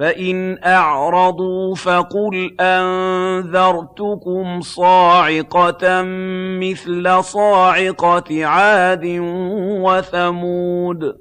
فَإِنْ أَعْرَضُوا فَقُلْ أَنذَرْتُكُمْ صَاعِقَةً مِّثْلَ صَاعِقَةِ عَادٍ وَثَمُودَ